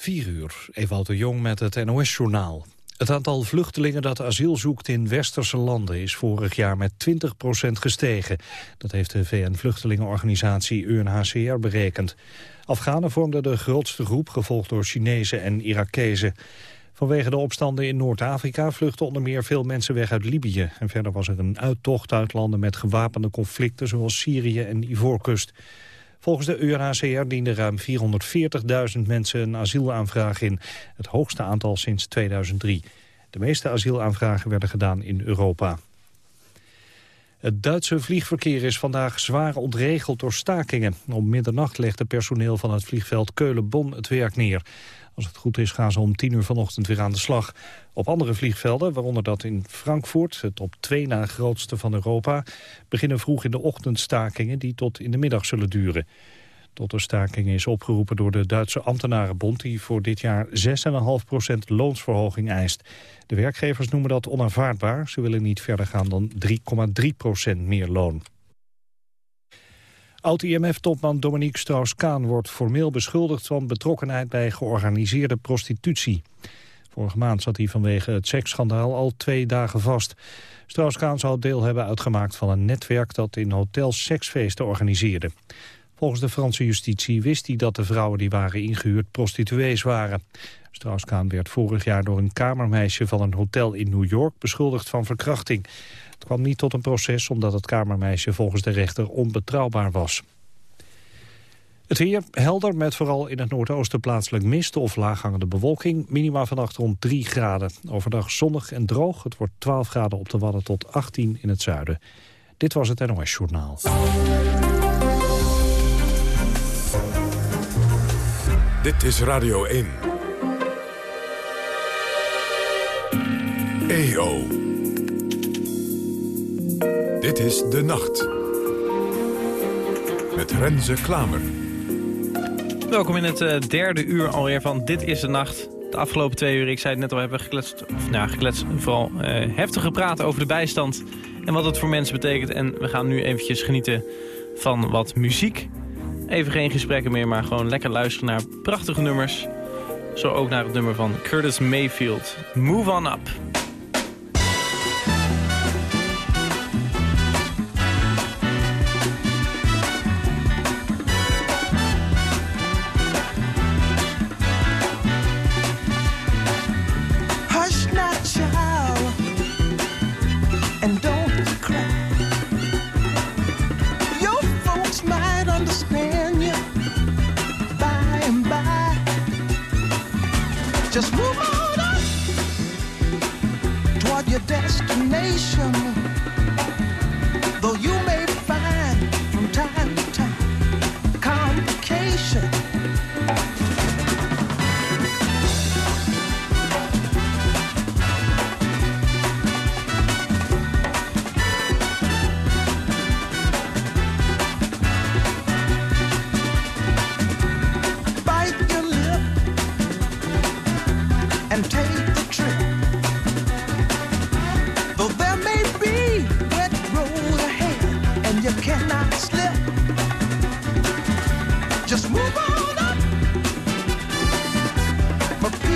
4 uur, Ewout de Jong met het NOS-journaal. Het aantal vluchtelingen dat asiel zoekt in westerse landen is vorig jaar met 20% gestegen. Dat heeft de VN-vluchtelingenorganisatie UNHCR berekend. Afghanen vormden de grootste groep, gevolgd door Chinezen en Irakezen. Vanwege de opstanden in Noord-Afrika vluchten onder meer veel mensen weg uit Libië. En verder was er een uittocht uit landen met gewapende conflicten zoals Syrië en Ivoorkust. Volgens de UNHCR dienden ruim 440.000 mensen een asielaanvraag in. Het hoogste aantal sinds 2003. De meeste asielaanvragen werden gedaan in Europa. Het Duitse vliegverkeer is vandaag zwaar ontregeld door stakingen. Om middernacht legde personeel van het vliegveld Keulen-Bonn het werk neer. Als het goed is gaan ze om tien uur vanochtend weer aan de slag. Op andere vliegvelden, waaronder dat in Frankfurt, het op twee na grootste van Europa, beginnen vroeg in de ochtend stakingen die tot in de middag zullen duren. Tot de stakingen is opgeroepen door de Duitse ambtenarenbond... die voor dit jaar 6,5% loonsverhoging eist. De werkgevers noemen dat onaanvaardbaar. Ze willen niet verder gaan dan 3,3% meer loon. Oud-IMF-topman Dominique Strauss-Kaan wordt formeel beschuldigd van betrokkenheid bij georganiseerde prostitutie. Vorige maand zat hij vanwege het seksschandaal al twee dagen vast. Strauss-Kaan zou deel hebben uitgemaakt van een netwerk dat in hotels seksfeesten organiseerde. Volgens de Franse justitie wist hij dat de vrouwen die waren ingehuurd prostituees waren. Strauss-Kaan werd vorig jaar door een kamermeisje van een hotel in New York beschuldigd van verkrachting. Het kwam niet tot een proces omdat het kamermeisje volgens de rechter onbetrouwbaar was. Het weer helder met vooral in het noordoosten plaatselijk mist of laaghangende bewolking. Minima vannacht rond 3 graden. Overdag zonnig en droog. Het wordt 12 graden op de Wadden tot 18 in het zuiden. Dit was het NOS Journaal. Dit is Radio 1. EO. Dit is De Nacht. Met Renze Klamer. Welkom in het uh, derde uur alweer van Dit is de Nacht. De afgelopen twee uur, ik zei het net al, hebben we gekletst, of nou gekletst, vooral uh, heftig gepraat over de bijstand en wat het voor mensen betekent. En we gaan nu eventjes genieten van wat muziek. Even geen gesprekken meer, maar gewoon lekker luisteren naar prachtige nummers. Zo ook naar het nummer van Curtis Mayfield. Move on up.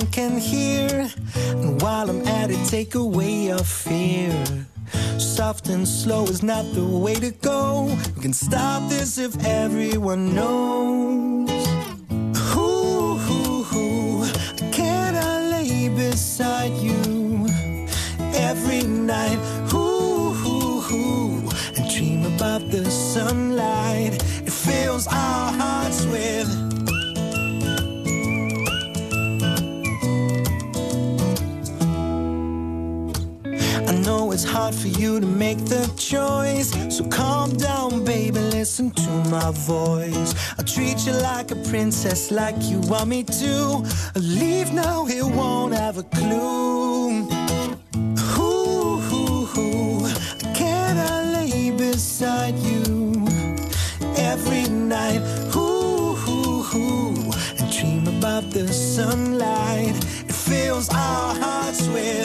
can hear. And while I'm at it, take away your fear. Soft and slow is not the way to go. We can stop this if everyone knows. Voice. I'll treat you like a princess, like you want me to. Leave now, he won't have a clue. Ooh, ooh, ooh, can I lay beside you every night? Ooh, ooh, ooh, and dream about the sunlight. It fills our hearts with.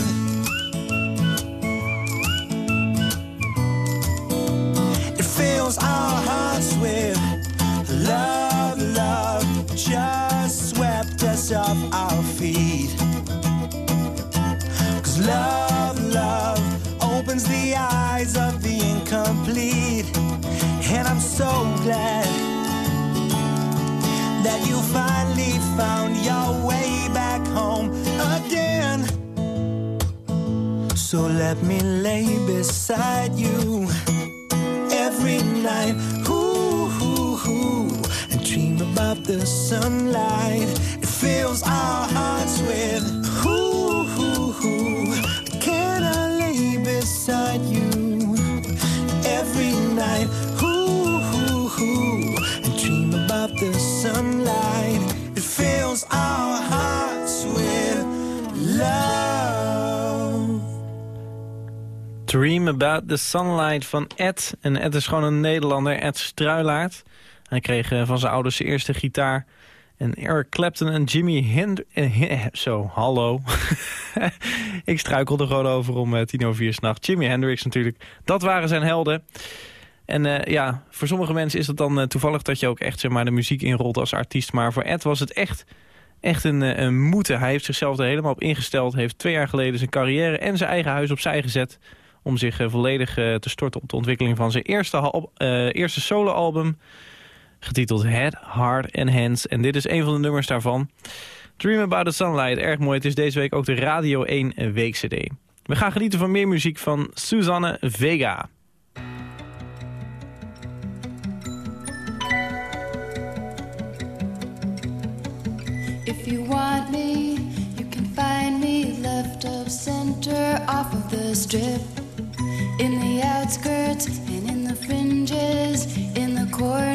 So glad that you finally found your way back home again. So let me lay beside you every night. Ooh, and dream about the sunlight. It fills our hearts with. Dream About the Sunlight van Ed. En Ed is gewoon een Nederlander, Ed Struilaert. Hij kreeg eh, van zijn ouders zijn eerste gitaar. En Eric Clapton en Jimmy Hendrix... Zo, hallo. Ik struikelde gewoon over om eh, tien over vier s'nachts. Jimi Hendrix natuurlijk. Dat waren zijn helden. En eh, ja, voor sommige mensen is het dan eh, toevallig dat je ook echt zeg maar, de muziek inrolt als artiest. Maar voor Ed was het echt, echt een, eh, een moeten. Hij heeft zichzelf er helemaal op ingesteld. Heeft twee jaar geleden zijn carrière en zijn eigen huis opzij gezet. Om zich eh, volledig eh, te storten op de ontwikkeling van zijn eerste, eh, eerste soloalbum. Getiteld Head, Heart and Hands. En dit is een van de nummers daarvan. Dream About the Sunlight, erg mooi. Het is deze week ook de Radio 1 Week CD. We gaan genieten van meer muziek van Suzanne Vega. If you want me, you can find me left of center off of the strip. In the outskirts and in the fringes, in the corner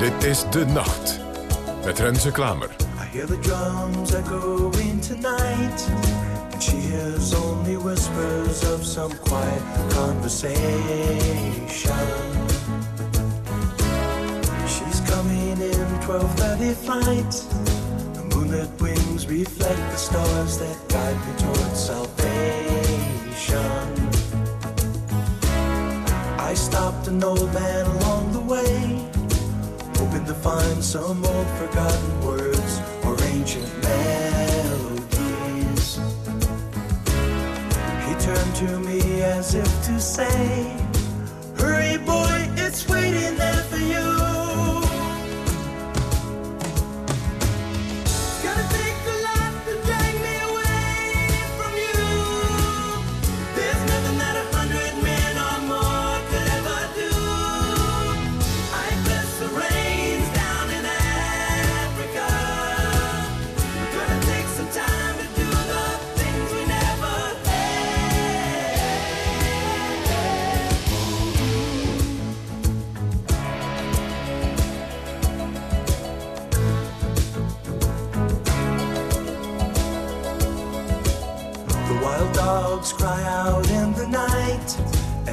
Dit is De Nacht met Renze Klamer. I hear the drums echoing tonight. And she hears only whispers of some quiet conversation. She's coming in 12.30 flight. The moonlit wings reflect the stars that guide me towards salvation. I stopped an old man along to find some old forgotten words or ancient melodies. He turned to me as if to say,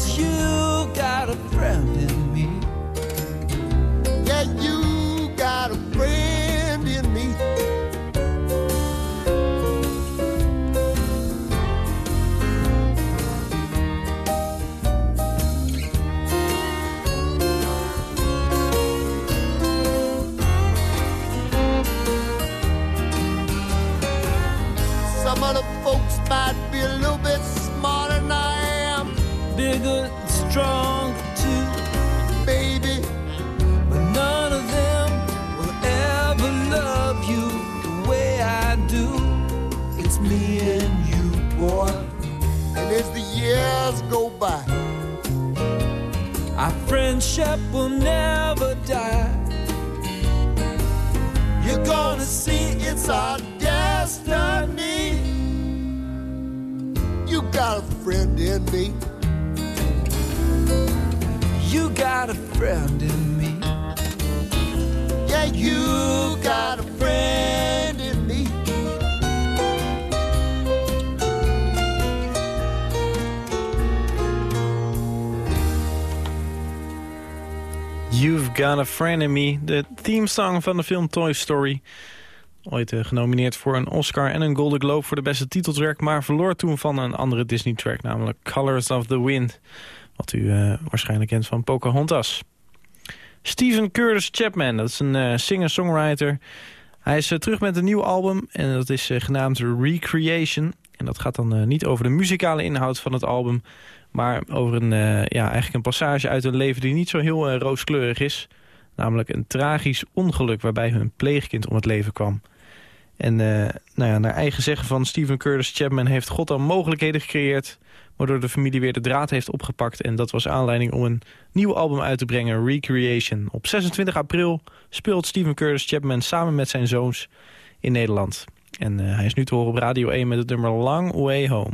Cause you friendship will never die. You're gonna see it's our destiny. You got a friend in me. You got a friend in me. Yeah, you got a A Friend Me, de themesong van de film Toy Story. Ooit eh, genomineerd voor een Oscar en een Golden Globe voor de beste titeltrack... maar verloor toen van een andere Disney-track, namelijk Colors of the Wind. Wat u eh, waarschijnlijk kent van Pocahontas. Stephen Curtis Chapman, dat is een eh, singer-songwriter. Hij is terug met een nieuw album en dat is genaamd Recreation. En dat gaat dan niet over de muzikale inhoud van het album... maar over een, eh, ja, eigenlijk een passage uit hun leven die niet zo heel eh, rooskleurig is. Namelijk een tragisch ongeluk waarbij hun pleegkind om het leven kwam. En eh, nou ja, naar eigen zeggen van Stephen Curtis Chapman heeft God dan mogelijkheden gecreëerd... waardoor de familie weer de draad heeft opgepakt. En dat was aanleiding om een nieuw album uit te brengen, Recreation. Op 26 april speelt Stephen Curtis Chapman samen met zijn zoons in Nederland. En hij is nu te horen op Radio 1 met het nummer Long Way Home.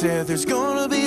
Said there's gonna be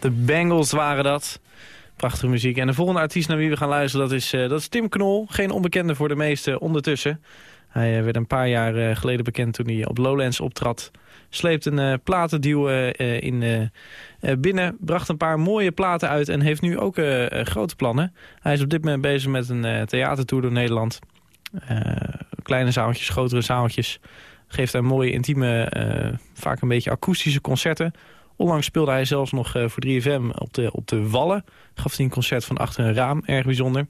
De Bengals waren dat. Prachtige muziek. En de volgende artiest naar wie we gaan luisteren, dat is, eh, dat is Tim Knol. Geen onbekende voor de meesten ondertussen. Hij eh, werd een paar jaar eh, geleden bekend toen hij op Lowlands optrad. Sleept een platenduw in, binnen, bracht een paar mooie platen uit... en heeft nu ook grote plannen. Hij is op dit moment bezig met een theatertour door Nederland. kleine zaaltjes, grotere zaaltjes. Geeft hij mooie, intieme, vaak een beetje akoestische concerten. Onlangs speelde hij zelfs nog voor 3FM op de, op de Wallen. Gaf hij een concert van achter een raam, erg bijzonder.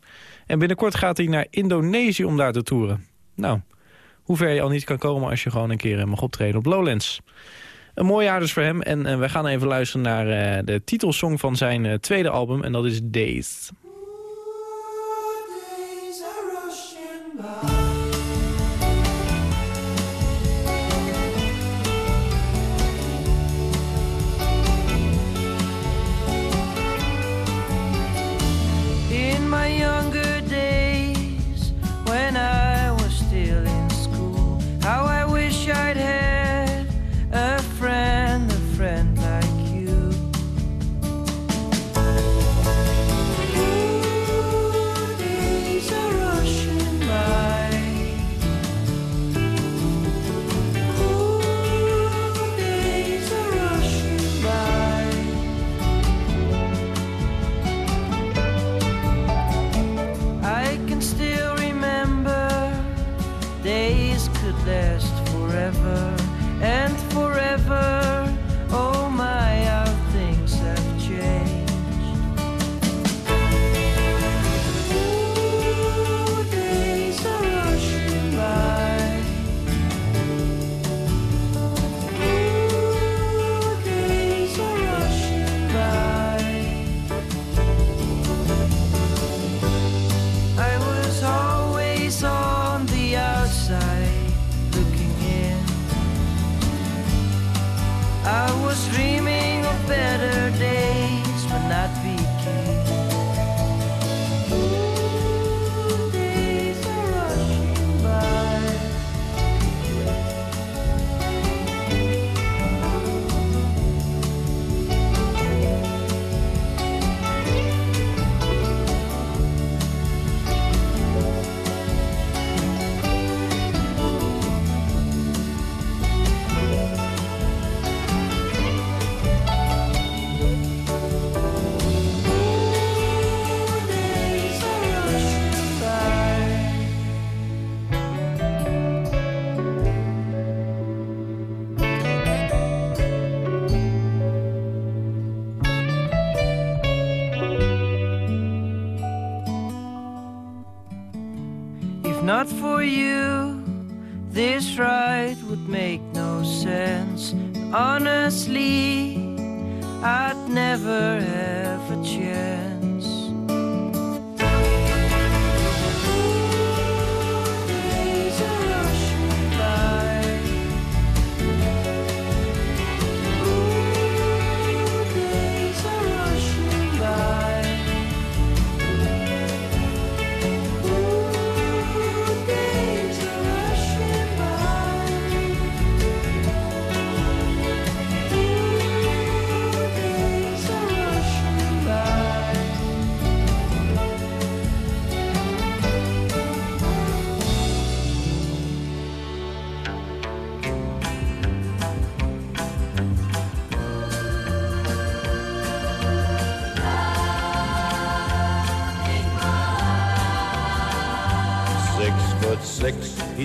En binnenkort gaat hij naar Indonesië om daar te toeren. Nou, hoe ver je al niet kan komen als je gewoon een keer eh, mag optreden op Lowlands. Een mooi jaar dus voor hem. En uh, we gaan even luisteren naar de titelsong van zijn tweede album. En dat is Days.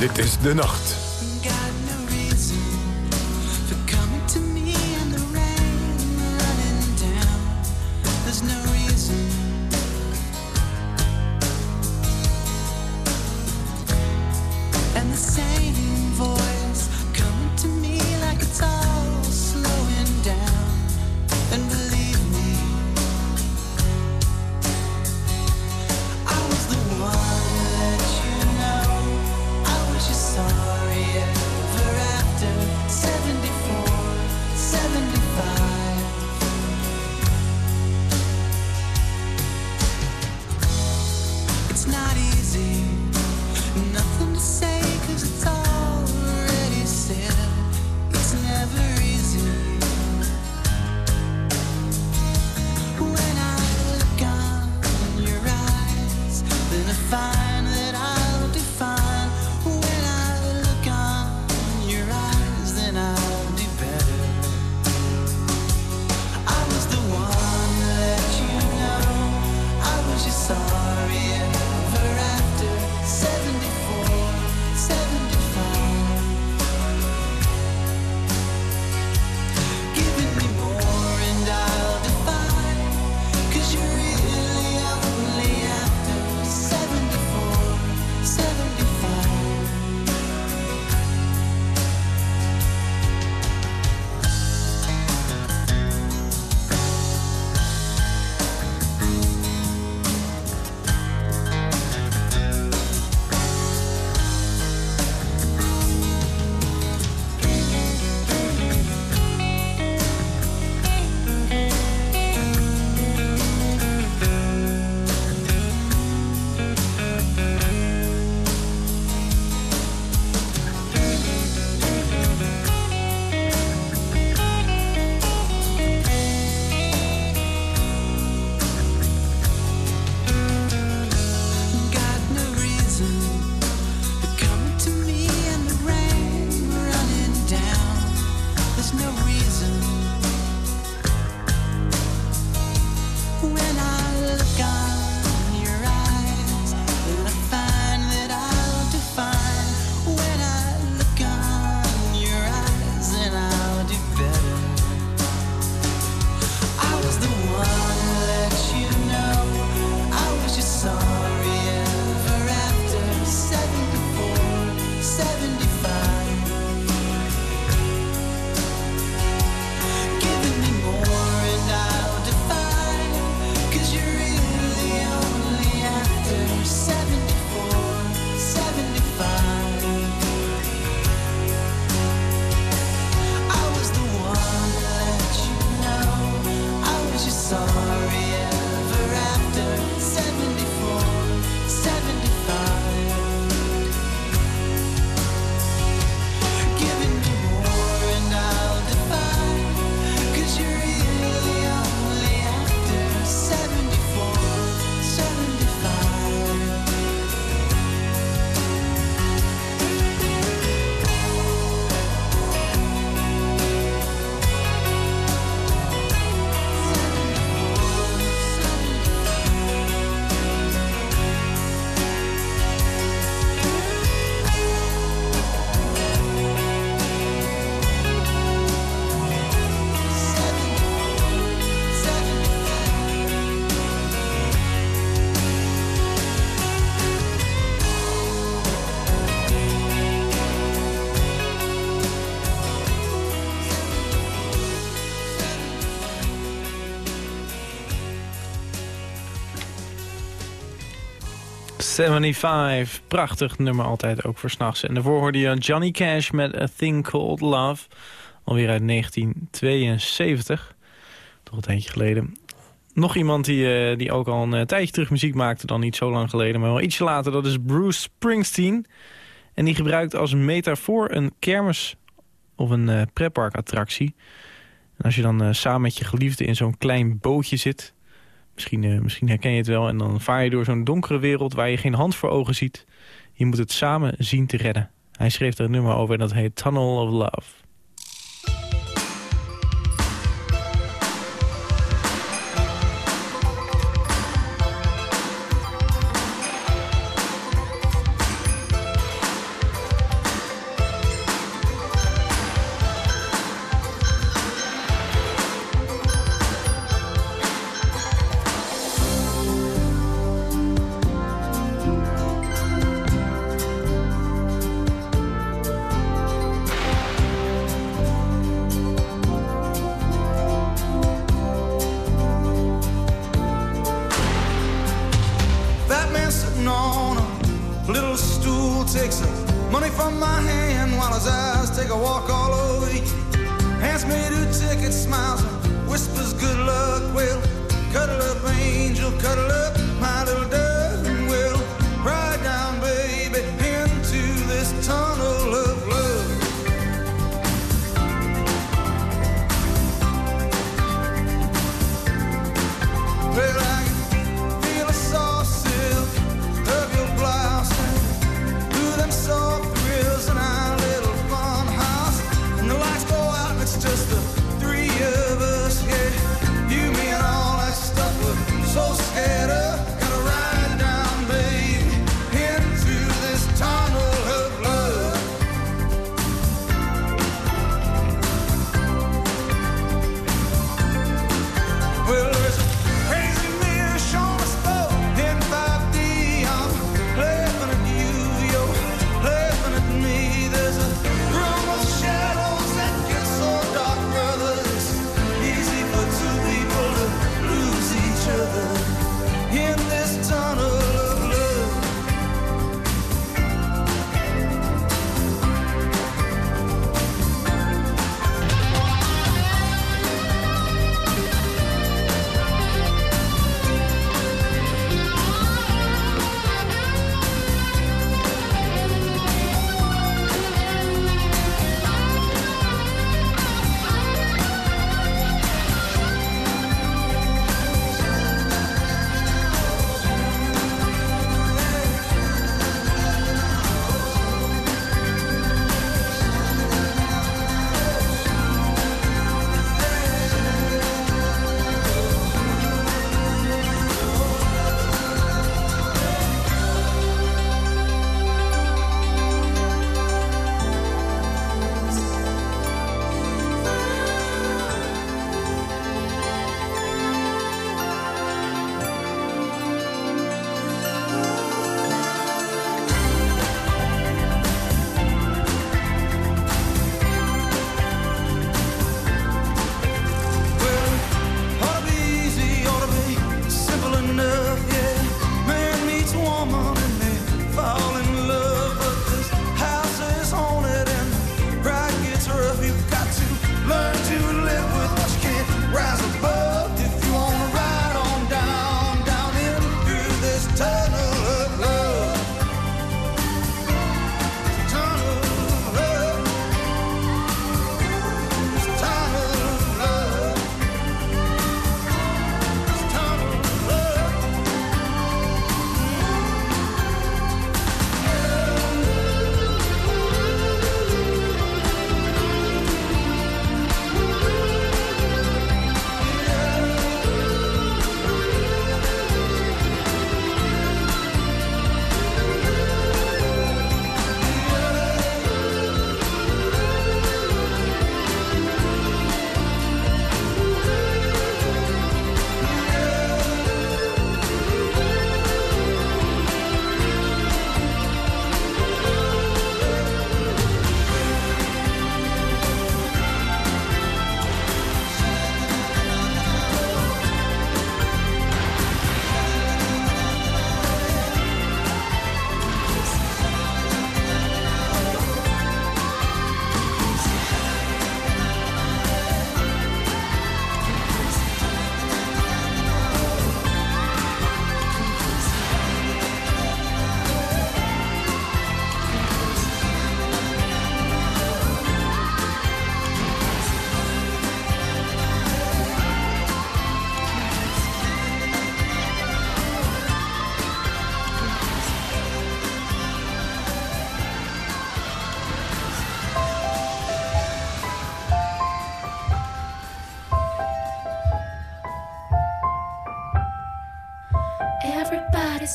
Dit is De Nacht. 75. Prachtig nummer altijd ook voor s'nachts. En daarvoor hoorde je Johnny Cash met A Thing Called Love. Alweer uit 1972. Toch een tijdje geleden. Nog iemand die, eh, die ook al een eh, tijdje terug muziek maakte. Dan niet zo lang geleden, maar wel ietsje later. Dat is Bruce Springsteen. En die gebruikt als metafoor een kermis of een uh, pretparkattractie. En als je dan samen met je geliefde in zo'n klein bootje zit... Misschien, misschien herken je het wel. En dan vaar je door zo'n donkere wereld waar je geen hand voor ogen ziet. Je moet het samen zien te redden. Hij schreef er een nummer over en dat heet Tunnel of Love.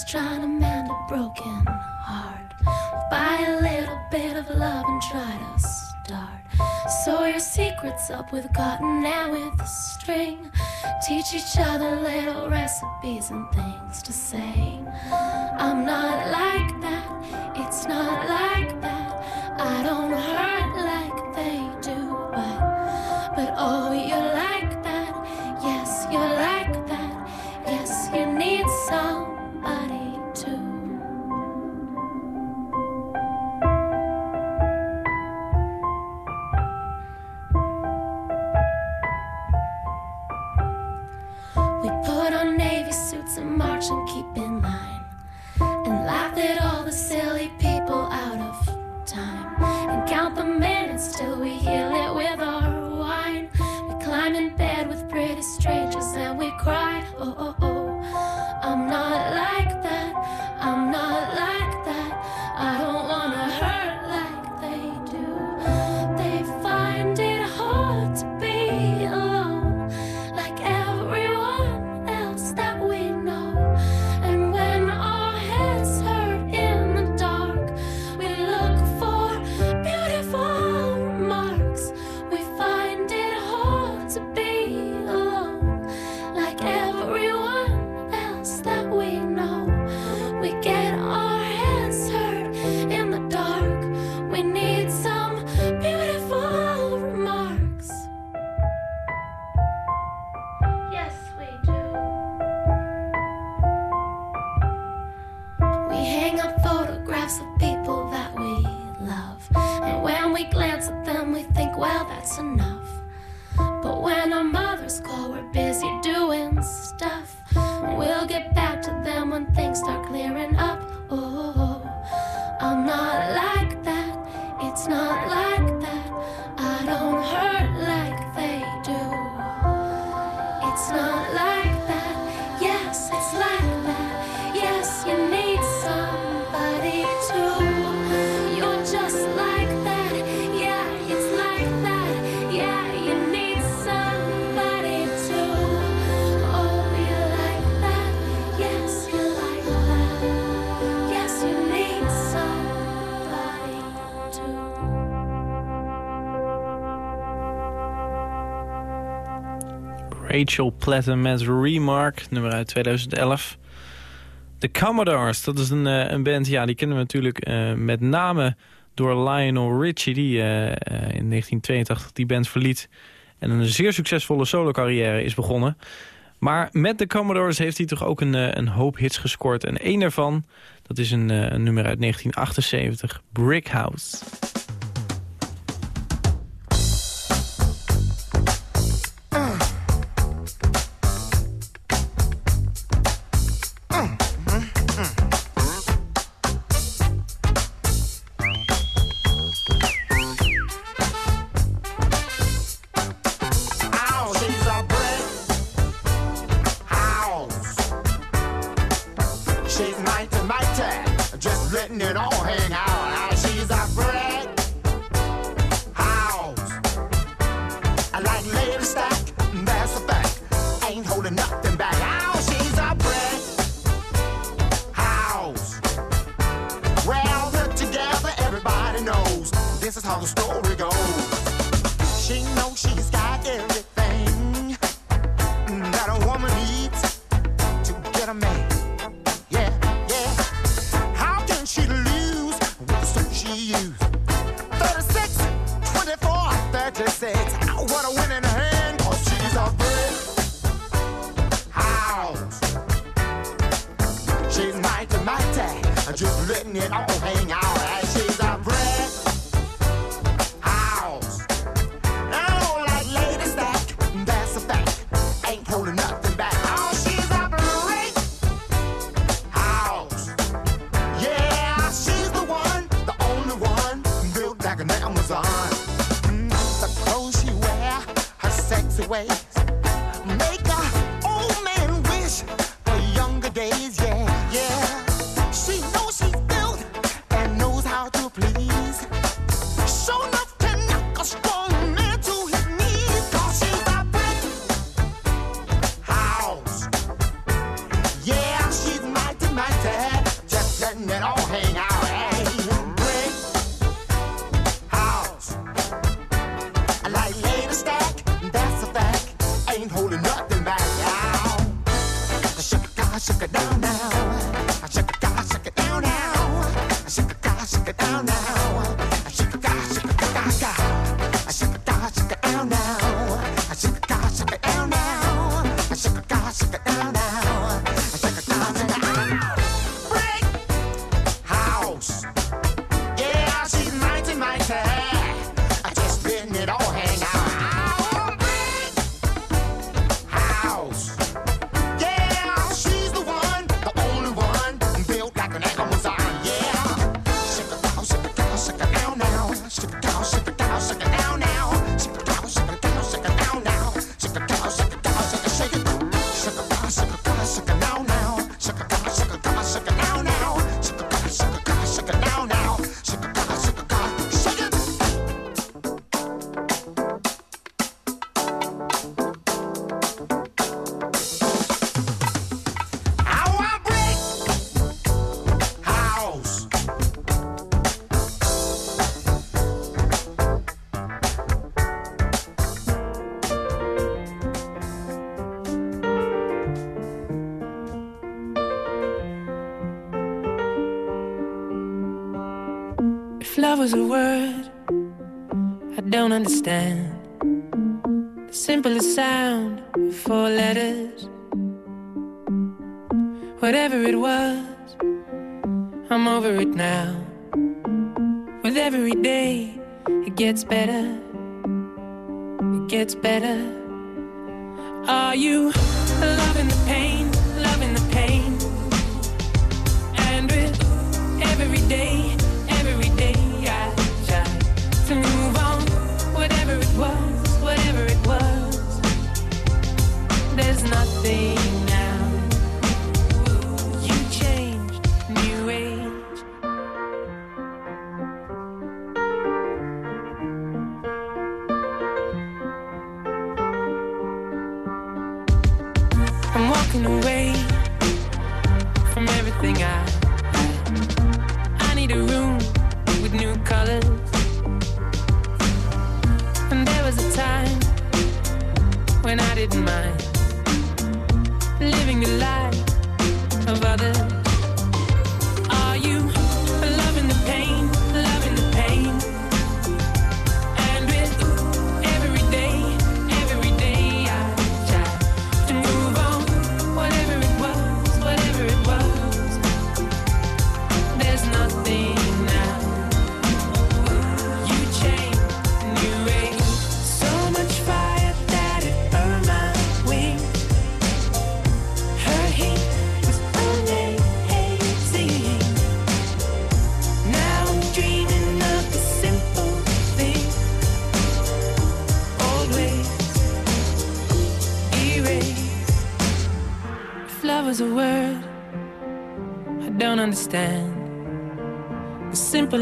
trying to mend a broken heart. Buy a little bit of love and try to start. Sew your secrets up with cotton and with a string. Teach each other little recipes and things to say. I'm not like Rachel Platten met Remark, nummer uit 2011. The Commodores, dat is een, eh, een band, ja, die kennen we natuurlijk eh, met name door Lionel Richie... die eh, in 1982 die band verliet en een zeer succesvolle solo-carrière is begonnen. Maar met de Commodores heeft hij toch ook een, een hoop hits gescoord. En één daarvan, dat is een, een nummer uit 1978, Brick House. 36. I want to win in hand, cause she's a brick house. She's mighty, mighty, just letting it all hang out. was a word I don't understand.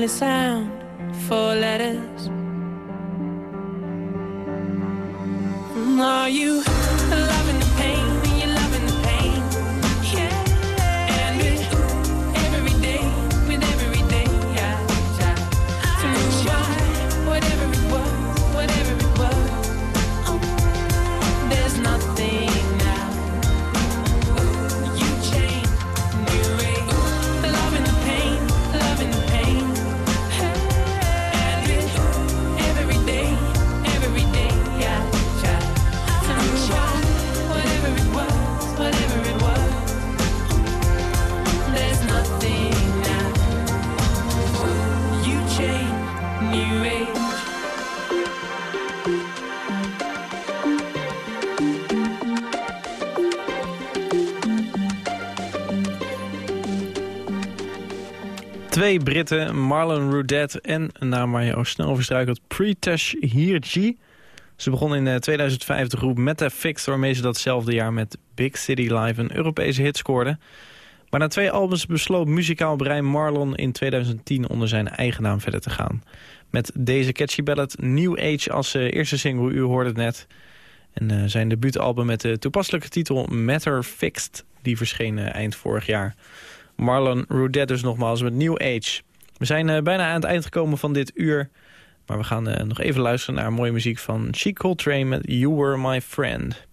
sound. twee Britten, Marlon Rudet en een naam waar je ook snel verstruikelt, Pritesh Hirji. Ze begonnen in eh, 2005 de groep Metafix, waarmee ze datzelfde jaar met Big City Live een Europese hit scoorden. Maar na twee albums besloot muzikaal brein Marlon in 2010 onder zijn eigen naam verder te gaan. Met deze catchy ballad New Age als eh, eerste single, u hoorde het net. En eh, zijn debuutalbum met de toepasselijke titel Matter Fixed, die verscheen eind vorig jaar. Marlon Roudet dus nogmaals met New Age. We zijn eh, bijna aan het eind gekomen van dit uur. Maar we gaan eh, nog even luisteren naar mooie muziek van Chic Coltrane met You Were My Friend.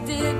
did.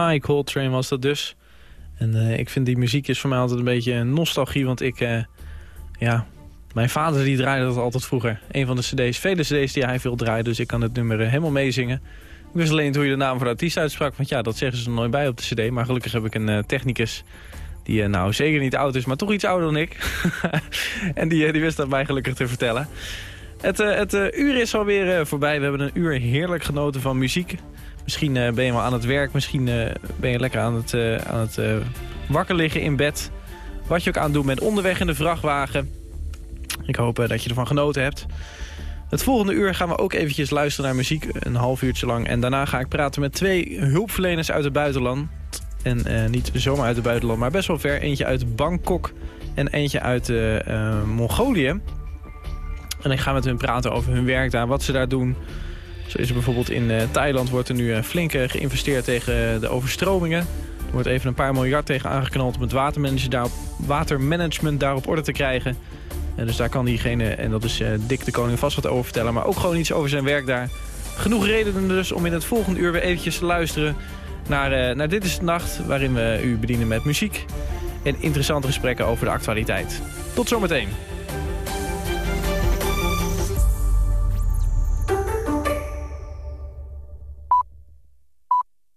Chai Coltrane was dat dus. En eh, ik vind die muziek is voor mij altijd een beetje nostalgie. Want ik, eh, ja, mijn vader die draaide dat altijd vroeger. Een van de cd's, vele cd's die hij veel draaide. Dus ik kan het nummer eh, helemaal meezingen. Ik wist alleen hoe je de naam van de artiest uitsprak. Want ja, dat zeggen ze er nooit bij op de cd. Maar gelukkig heb ik een technicus die nou zeker niet oud is, maar toch iets ouder dan ik. en die, die wist dat mij gelukkig te vertellen. Het, het uur is alweer voorbij. We hebben een uur heerlijk genoten van muziek. Misschien eh, ben je wel aan het werk. Misschien eh, ben je lekker aan het, eh, aan het wakker liggen in bed. Wat je ook aan het doen bent onderweg in de vrachtwagen. Ik hoop dat je ervan genoten hebt. Het volgende uur gaan we ook eventjes luisteren naar muziek. Een half uurtje lang. En daarna ga ik praten met twee hulpverleners uit het buitenland. En niet zomaar uit het buitenland, maar best wel ver. Eentje uit Bangkok en eentje uit Mongolië. En ik ga met hun praten over hun werk daar, wat ze daar doen. Zo is er bijvoorbeeld in eh, Thailand wordt er nu eh, flink eh, geïnvesteerd tegen de overstromingen. Er wordt even een paar miljard tegen aangeknald om het watermanagement daar, watermanagement op orde te krijgen. En dus daar kan diegene, en dat is Dick de Koning, vast wat over vertellen. Maar ook gewoon iets over zijn werk daar. Genoeg redenen dus om in het volgende uur weer eventjes te luisteren naar, naar Dit is de Nacht. Waarin we u bedienen met muziek en interessante gesprekken over de actualiteit. Tot zometeen.